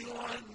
أَيُّهَا